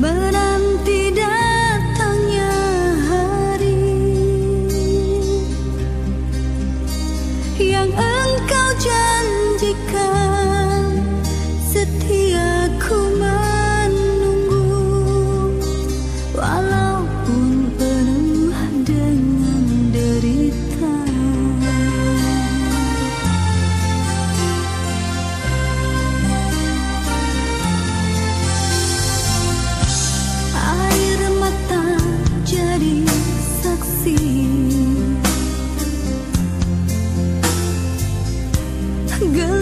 menang. good.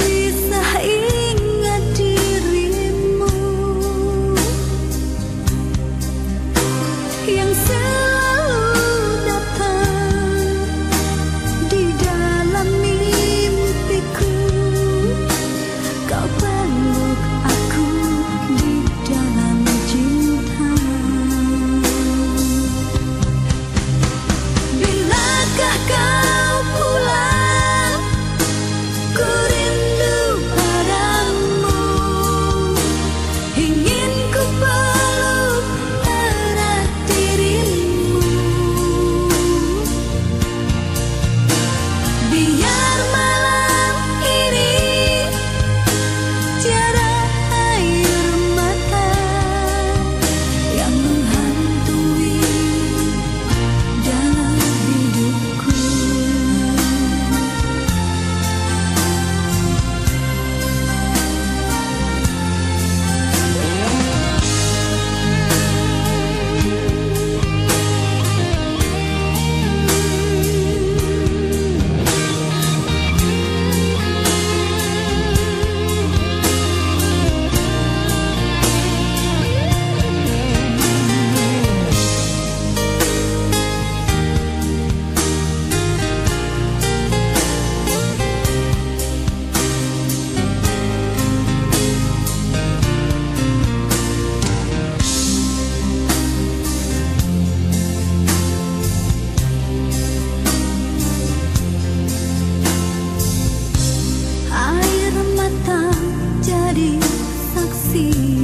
see.